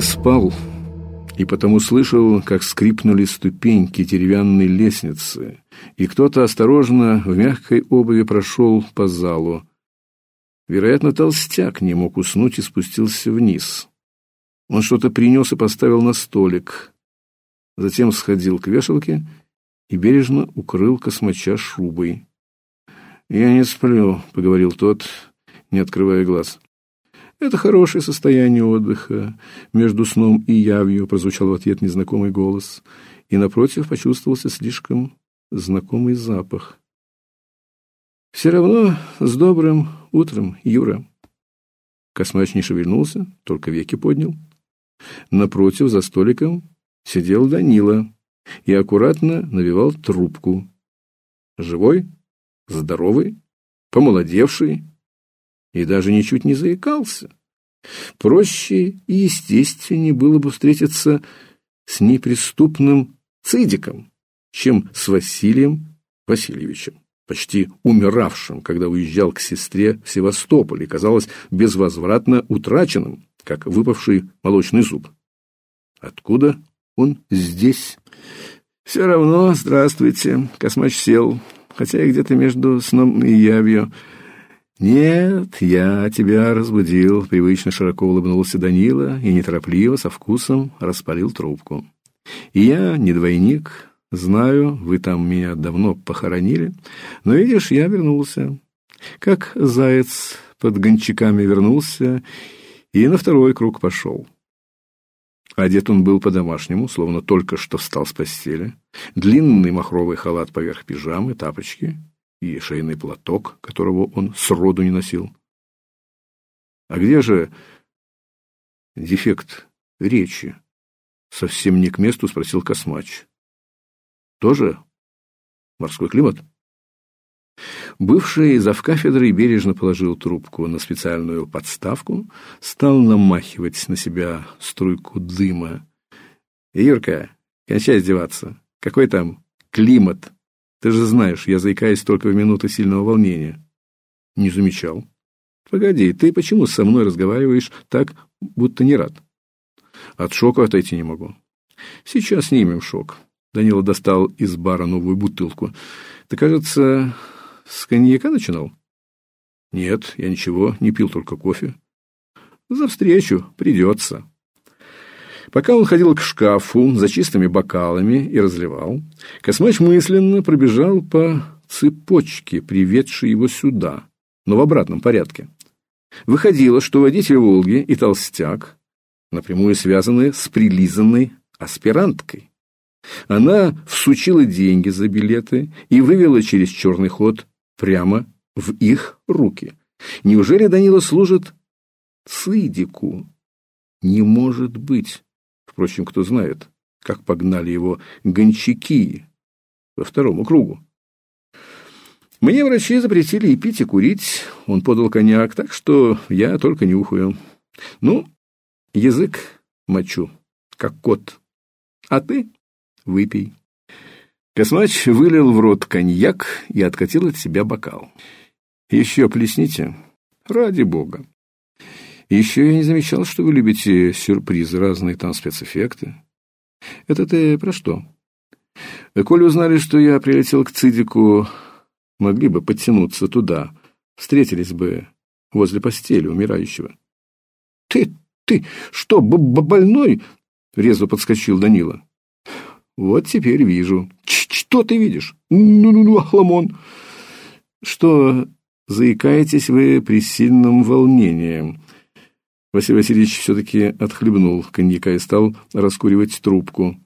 Не спал и потому слышал, как скрипнули ступеньки деревянной лестницы, и кто-то осторожно в мягкой обуви прошел по залу. Вероятно, толстяк не мог уснуть и спустился вниз. Он что-то принес и поставил на столик. Затем сходил к вешалке и бережно укрыл космача шубой. «Я не сплю», — поговорил тот, не открывая глаз. Это хорошее состояние отдыха. Между сном и явью прозвучал в ответ незнакомый голос, и напротив почувствовался слишком знакомый запах. Все равно с добрым утром, Юра. Космач не шевельнулся, только веки поднял. Напротив, за столиком, сидел Данила и аккуратно навивал трубку. Живой, здоровый, помолодевший, и даже ничуть не заикался. Проще и естественнее было бы встретиться с неприступным цидиком, чем с Василием Васильевичем, почти умиравшим, когда уезжал к сестре в Севастополь и казалось безвозвратно утраченным, как выпавший молочный зуб. Откуда он здесь? Все равно, здравствуйте, Космач сел, хотя и где-то между сном и явью, «Нет, я тебя разбудил», — привычно широко улыбнулся Данила и неторопливо, со вкусом, распалил трубку. «И я не двойник, знаю, вы там меня давно похоронили, но, видишь, я вернулся. Как заяц под гончаками вернулся и на второй круг пошел». Одет он был по-домашнему, словно только что встал с постели. Длинный махровый халат поверх пижамы, тапочки — и шейный платок, которого он сроду не носил. А где же дефект речи? Совсем не к месту спросил Космач. Тоже морской климат? Бывший завкафедрой бережно положил трубку на специальную подставку, стал намахивать на себя струйку дыма. «Юрка, кончай издеваться. Какой там климат?» Ты же знаешь, я заикаюсь только в минуты сильного волнения. Не замечал. Погоди, ты почему со мной разговариваешь так, будто не рад? От шока отойти не могу. Сейчас снимем шок. Данила достал из бара новую бутылку. Ты, кажется, с коньяка начинал? Нет, я ничего, не пил только кофе. За встречу придется. Пока он ходил к шкафу за чистыми бокалами и разливал, Космач мысленно пробежал по цепочке, приведшей его сюда, но в обратном порядке. Выходило, что водитель «Волги» и толстяк напрямую связаны с прилизанной аспиранткой. Она всучила деньги за билеты и вывела через черный ход прямо в их руки. Неужели Данила служит Цидику? Не может быть. Впрочем, кто знает, как погнали его гончаки во второму кругу. Мне врачи запретили и пить, и курить. Он подал коньяк, так что я только нюхаю. Ну, язык мочу, как кот. А ты выпей. Космач вылил в рот коньяк и откатил от себя бокал. Еще плесните, ради бога. Еще я не замечал, что вы любите сюрпризы, разные там спецэффекты. Это ты про что? Коли узнали, что я прилетел к Цидику, могли бы подтянуться туда, встретились бы возле постели умирающего. Ты, ты, что, б -б больной? Резво подскочил Данила. Вот теперь вижу. Ч что ты видишь? Ну-ну-ну, Ахламон. Что заикаетесь вы при сильном волнении? Василий Васильевич все-таки отхлебнул коньяка и стал раскуривать трубку.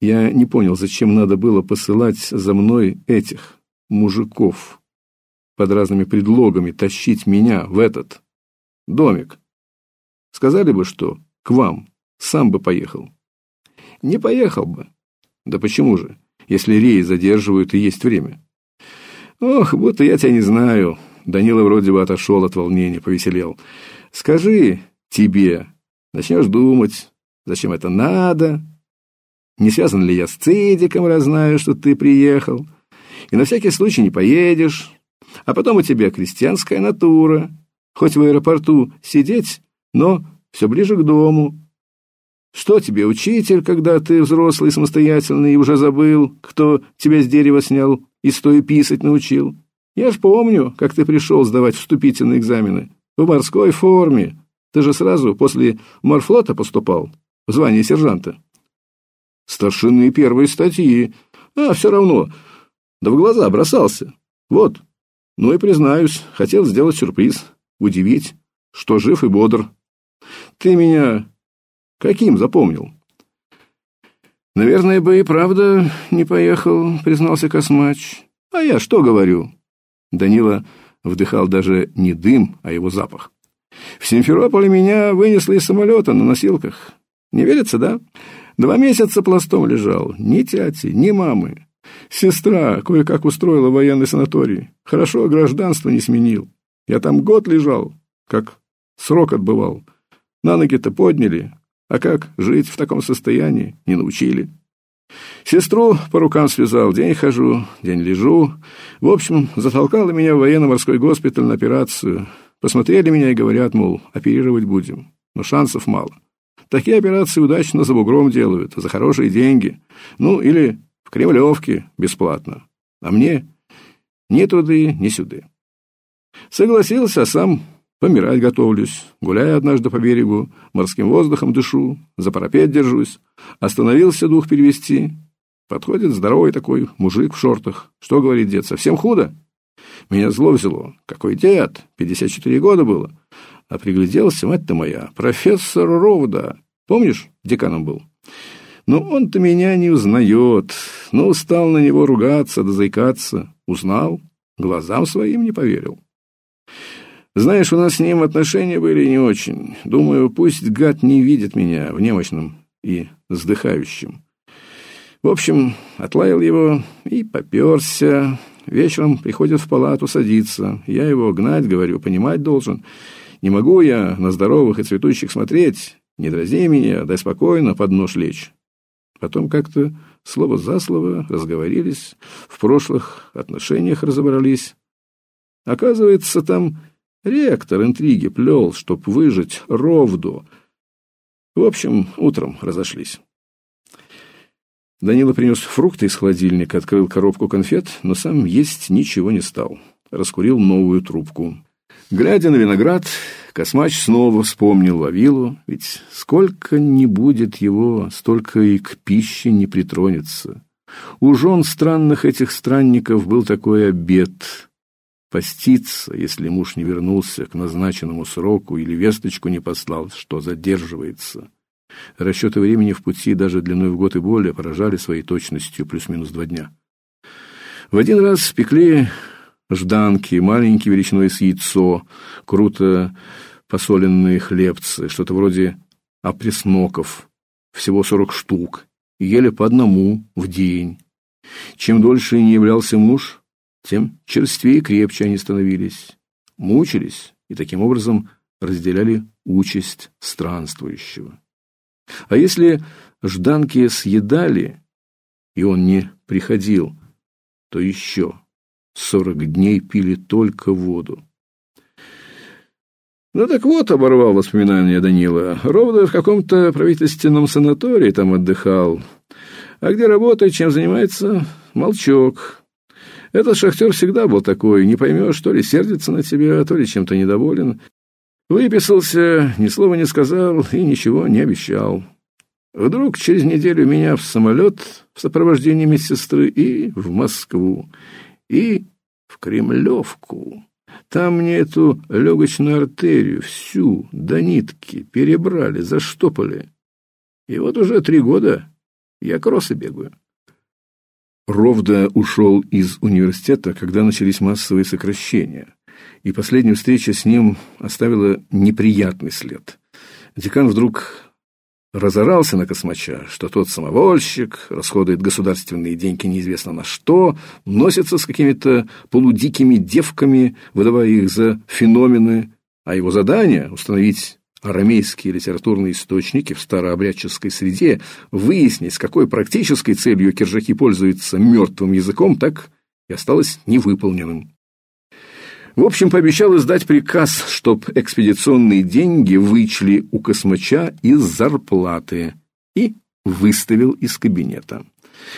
Я не понял, зачем надо было посылать за мной этих мужиков под разными предлогами тащить меня в этот домик. Сказали бы, что к вам сам бы поехал. Не поехал бы. Да почему же, если рей задерживают и есть время? Ох, будто я тебя не знаю. Данила вроде бы отошел от волнения, повеселел. Скажи тебе, начнешь думать, зачем это надо, не связан ли я с Цидиком, раз знаю, что ты приехал, и на всякий случай не поедешь, а потом у тебя крестьянская натура, хоть в аэропорту сидеть, но все ближе к дому. Что тебе, учитель, когда ты взрослый, самостоятельный и уже забыл, кто тебя с дерева снял и стоя писать научил? Я ж помню, как ты пришел сдавать вступительные экзамены. В морской форме. Ты же сразу после морфлота поступал, в звание сержанта. Старшинные первые статьи. А, все равно. Да в глаза бросался. Вот. Ну и признаюсь, хотел сделать сюрприз. Удивить, что жив и бодр. Ты меня каким запомнил? Наверное, бы и правда не поехал, признался Космач. А я что говорю? Данила вдыхал даже не дым, а его запах. В Симферополе меня вынесли из самолета на носилках. Не верится, да? Два месяца пластом лежал. Ни тяти, ни мамы. Сестра кое-как устроила военный санаторий. Хорошо, гражданство не сменил. Я там год лежал, как срок отбывал. На ноги-то подняли, а как жить в таком состоянии, не научили. Сестру по рукам связал, день хожу, день лежу. В общем, затолкала меня в военно-морской госпиталь на операцию. Посмотрели меня и говорят, мол, оперировать будем. Но шансов мало. Такие операции удачно за бугром делают, за хорошие деньги. Ну, или в Кремлевке бесплатно. А мне ни туды, ни сюды. Согласился, а сам помирать готовлюсь. Гуляю однажды по берегу, морским воздухом дышу, за парапет держусь. Остановился дух перевести. Подходит здоровый такой мужик в шортах. Что говорит дед, совсем худо? Меня зло взяло. Какой дед? 54 года было. А пригляделся, мать ты моя, профессор Ровда. Помнишь, деканом был? Но он-то меня не узнает. Ну, стал на него ругаться да заикаться. Узнал, глазам своим не поверил. Знаешь, у нас с ним отношения были не очень. Думаю, пусть гад не видит меня в немощном и вздыхающем. В общем, отлаял его и поперся. Вечером приходит в палату садиться. Я его гнать, говорю, понимать должен. Не могу я на здоровых и цветущих смотреть. Не дразни меня, дай спокойно под нож лечь. Потом как-то слово за слово разговорились, в прошлых отношениях разобрались. Оказывается, там ректор интриги плел, чтоб выжить ровду. В общем, утром разошлись. Данила принес фрукты из холодильника, открыл коробку конфет, но сам есть ничего не стал. Раскурил новую трубку. Глядя на виноград, Космач снова вспомнил Вавилу, ведь сколько не будет его, столько и к пище не притронется. У жен странных этих странников был такой обет — поститься, если муж не вернулся к назначенному сроку или весточку не послал, что задерживается. Расчеты времени в пути даже длиной в год и более поражали своей точностью плюс-минус два дня. В один раз спекли жданки, маленькие величиной с яйцо, круто посоленные хлебцы, что-то вроде опресноков, всего сорок штук, ели по одному в день. Чем дольше не являлся муж, тем черствее и крепче они становились, мучились и таким образом разделяли участь странствующего. А если жданки съедали, и он не приходил, то еще сорок дней пили только воду. Ну так вот, оборвал воспоминания Данила. Ровно в каком-то правительственном санатории там отдыхал. А где работает, чем занимается, молчок. Этот шахтер всегда был такой, не поймешь, то ли сердится на тебя, то ли чем-то недоволен. Выписался, ни слова не сказал и ничего не обещал. Вдруг через неделю меня в самолет в сопровождении медсестры и в Москву и в Кремлевку. Там мне эту легочную артерию всю до нитки перебрали, заштопали. И вот уже три года я кроссы бегаю. Ровда ушел из университета, когда начались массовые сокращения, и последняя встреча с ним оставила неприятный след. Декан вдруг разорался на Космача, что тот самовольщик, расходует государственные деньги неизвестно на что, носится с какими-то полудикими девками, выдавая их за феномены, а его задание — установить арамейские литературные источники в старообрядческой среде, выяснить, с какой практической целью киржаки пользуются мертвым языком, так и осталось невыполненным. В общем, пообещал издать приказ, чтоб экспедиционные деньги вычли у космача из зарплаты и выставил из кабинета.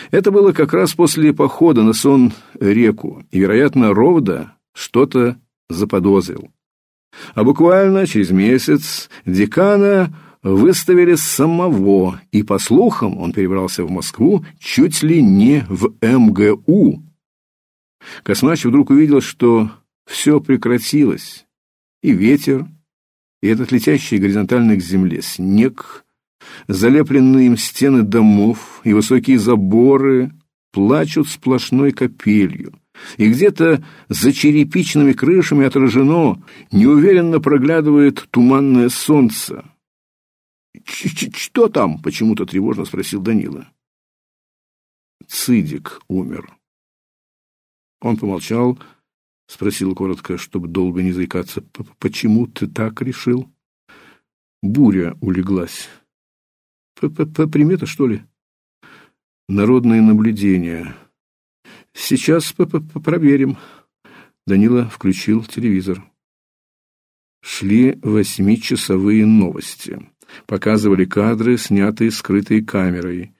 Это было как раз после похода на сон реку, и, вероятно, Ровда что-то заподозрил. А буквально через месяц декана выставили самого, и, по слухам, он перебрался в Москву чуть ли не в МГУ. Космач вдруг увидел, что все прекратилось, и ветер, и этот летящий горизонтально к земле снег, залепленные им стены домов и высокие заборы плачут сплошной капелью. И где-то за черепичными крышами отражено, неуверенно проглядывает туманное солнце. «Что там?» — почему-то тревожно спросил Данила. Цидик умер. Он помолчал, спросил коротко, чтобы долго не заикаться. «Почему ты так решил?» Буря улеглась. П -п -п Примета, что ли? Народное наблюдение. Сейчас п -п проверим. Данила включил телевизор. Шли восьмичасовые новости. Показывали кадры, снятые скрытой камерой.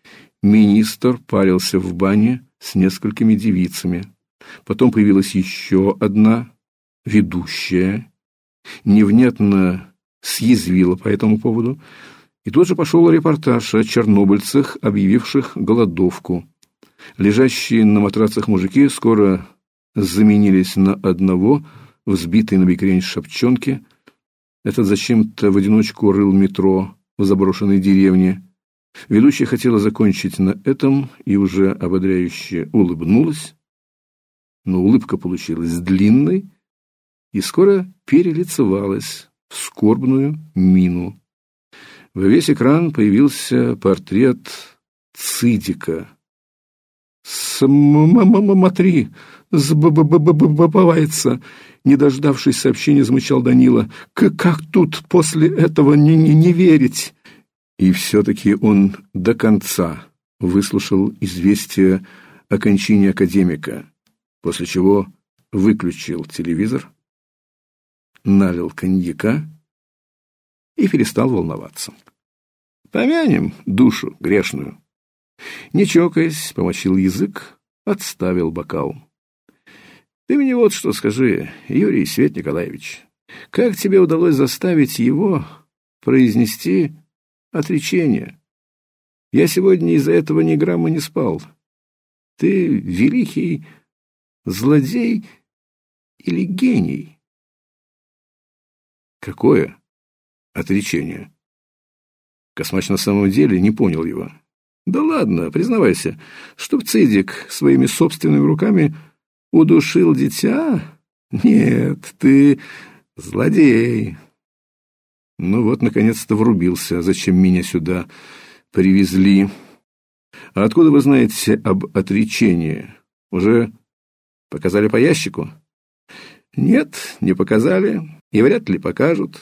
Министр парился в бане с несколькими девицами. Потом появилась еще одна ведущая, невнятно съязвила по этому поводу, и тут же пошел репортаж о чернобыльцах, объявивших голодовку. Лежащие на матрацах мужики скоро заменились на одного, взбитый на бекрень шапчонки. Этот зачем-то в одиночку рыл метро в заброшенной деревне. Ведущая хотела закончить на этом и уже ободряюще улыбнулась, но улыбка получилась длинной и скоро перелицевалась в скорбную мину. Во весь экран появился портрет Цидика. «Смотри, забывается!» Не дождавшись сообщения, замычал Данила. «Как тут после этого не, не, не верить?» И все-таки он до конца выслушал известие о кончине академика после чего выключил телевизор, налил коньяка и перестал волноваться. Помянем душу грешную. Не чокаясь, помочил язык, отставил бокал. Ты мне вот что скажи, Юрий Свет Николаевич, как тебе удалось заставить его произнести отречение? Я сегодня из-за этого ни грамма не спал. Ты великий Злодей или гений? Какое отречение? Космач на самом деле не понял его. Да ладно, признавайся, чтоб Цидик своими собственными руками удушил дитя? Нет, ты злодей. Ну вот, наконец-то врубился, зачем меня сюда привезли. А откуда вы знаете об отречении? Уже Показали по ящику? Нет, не показали, и вряд ли покажут.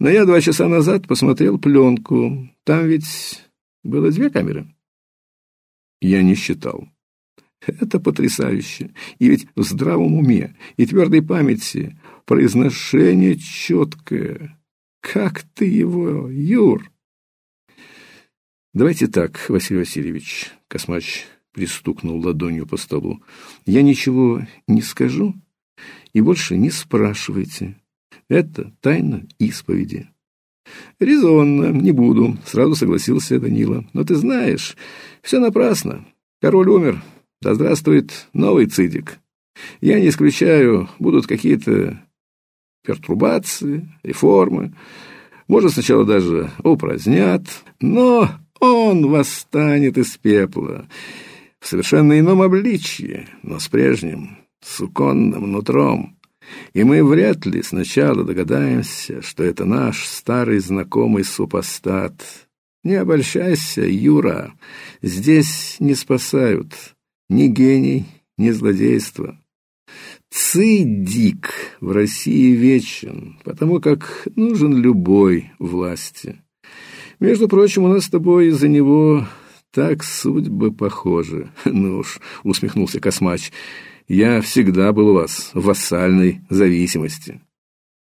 Но я два часа назад посмотрел пленку. Там ведь было две камеры. Я не считал. Это потрясающе. И ведь в здравом уме и твердой памяти произношение четкое. Как ты его, Юр? Давайте так, Василий Васильевич, Космач пристукнул ладонью по столу. Я ничего не скажу и больше не спрашивайте. Это тайна исповеди. Резонно, не буду, сразу согласился Данила. Но ты знаешь, все напрасно. Король умер. Да здравствует новый цидик. Я не исключаю, будут какие-то пертурбации, реформы. Может, сначала даже упразднят, но он восстанет из пепла в совершенно ином обличье, но с прежним суконным нутром. И мы вряд ли сначала догадаемся, что это наш старый знакомый супостат. Не обольщайся, Юра, здесь не спасают ни гений, ни злодейство. Цидик в России вечен, потому как нужен любой власти. Между прочим, у нас с тобой из-за него так судьбы похожи. Ну уж, усмехнулся Космач. Я всегда был у вас в вассальной зависимости.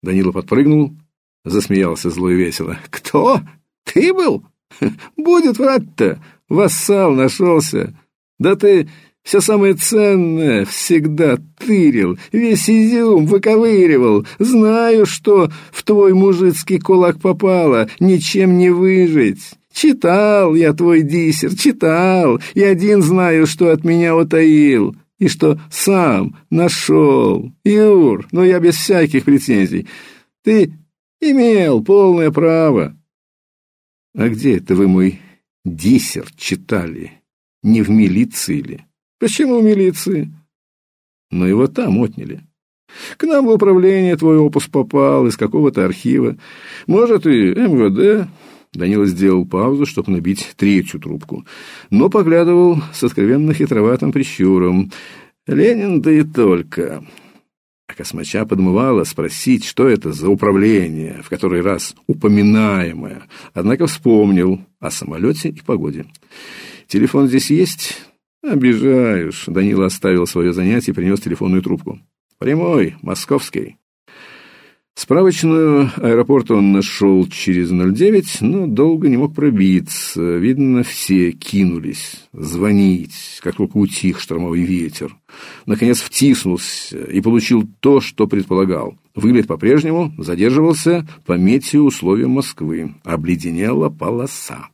Данила подпрыгнул, засмеялся зло и весело. Кто? Ты был? Будет врать-то. Вассал нашелся. Да ты все самое ценное всегда тырил, весь изюм выковыривал. Знаю, что в твой мужицкий кулак попало, ничем не выжить. Читал я твой диссер, читал, и один знаю, что от меня утаил, и что сам нашел. Юр, но я без всяких претензий. Ты имел полное право. А где это вы мой диссер читали? Не в милиции ли? Почему в милиции? Но его там отняли. К нам в управление твой опус попал из какого-то архива. Может, и МВД. Данила сделал паузу, чтобы набить третью трубку, но поглядывал с откровенно хитроватым прищуром. Ленин, да и только. А космача подмывало спросить, что это за управление, в который раз упоминаемое. Однако вспомнил о самолете и погоде. «Телефон здесь есть?» «Обижаешь». Данила оставил свое занятие и принес телефонную трубку. «Прямой, московский». Справочную аэропорта он нашел через 09, но долго не мог пробиться. Видно, все кинулись звонить, как только утих штормовой ветер. Наконец втиснулся и получил то, что предполагал. Вылет по-прежнему задерживался по метеоусловиям Москвы. Обледенела полоса.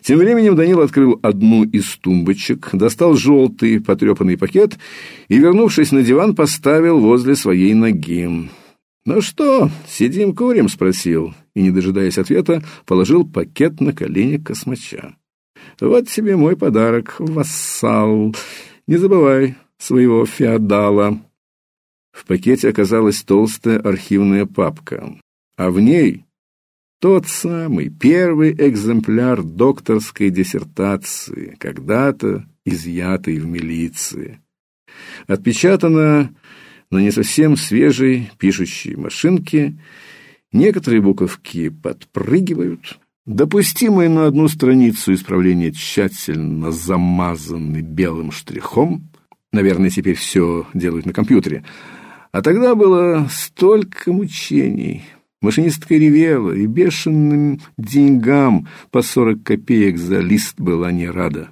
Тем временем Данил открыл одну из тумбочек, достал желтый потрепанный пакет и, вернувшись на диван, поставил возле своей ноги. «Ну что, сидим курим?» — спросил, и, не дожидаясь ответа, положил пакет на колени космача. «Вот тебе мой подарок, вассал. Не забывай своего феодала». В пакете оказалась толстая архивная папка, а в ней тот самый первый экземпляр докторской диссертации, когда-то изъятый в милиции. Отпечатано на не совсем свежей пишущей машинке, некоторые буковки подпрыгивают, допустимые на одну страницу исправления тщательно замазаны белым штрихом, наверное, теперь все делают на компьютере, а тогда было столько мучений, Машинистка ревела, и бешеным деньгам по сорок копеек за лист была не рада.